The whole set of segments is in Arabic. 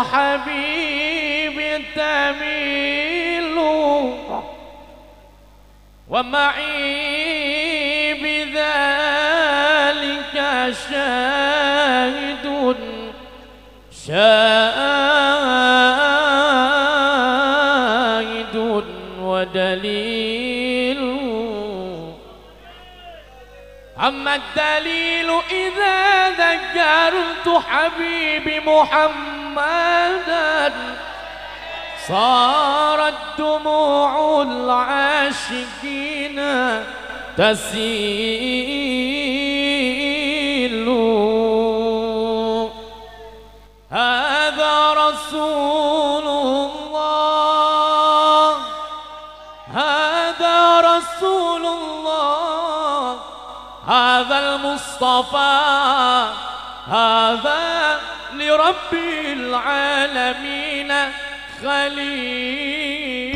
الحبيب تميل ومعي بذلك شاهد شاهد ودليل أما الدليل إذا ذكرت حبيبي محمدا صارت دموع العاشقين تسيل. هذا رسول المصطفى هذا لرب العالمين خليل.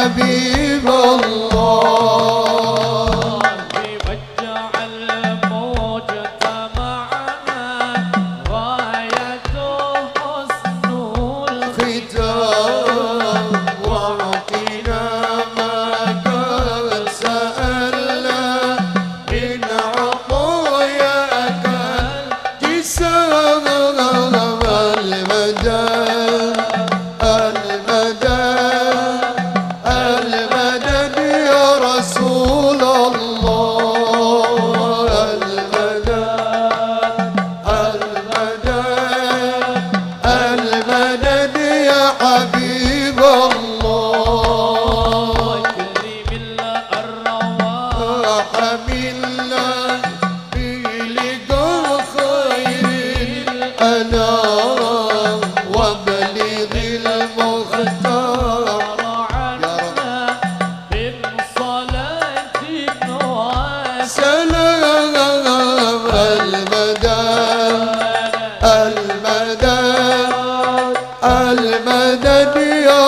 يا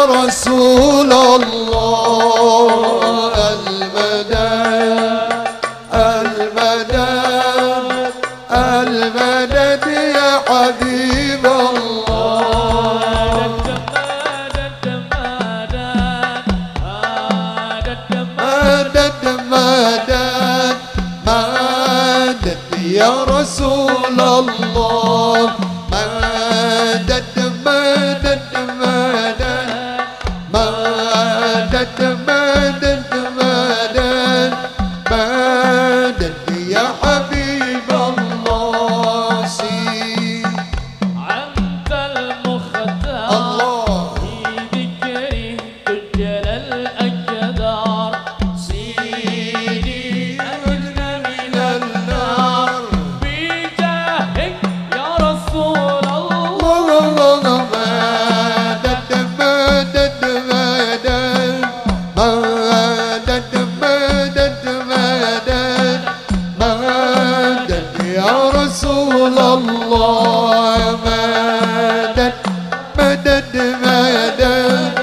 يا رسول الله المدى المدى المدد يا حبيب الله. مدد مدد مدد يا رسول مدد الله مدد مدد مدد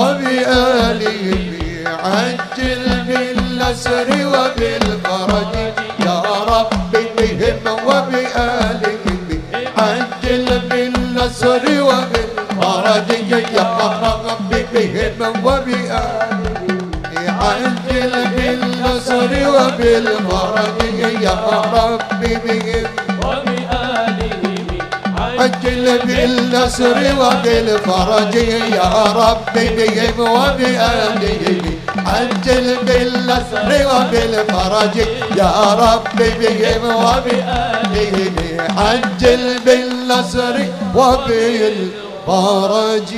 وبآله عجل بالأسر وبالفرج. يا رب بهم وبآله عجل بالأسر وبالفرج. يا رب بهم وبآله عجل بالأسر وبالفرج. يا رب بهم وبآله عجل بالنصر وبالفرج يا رب بهم وبآله عجل بالنصر وبالفرج يا رب بهم وبآله عجل بالنصر وبالفرج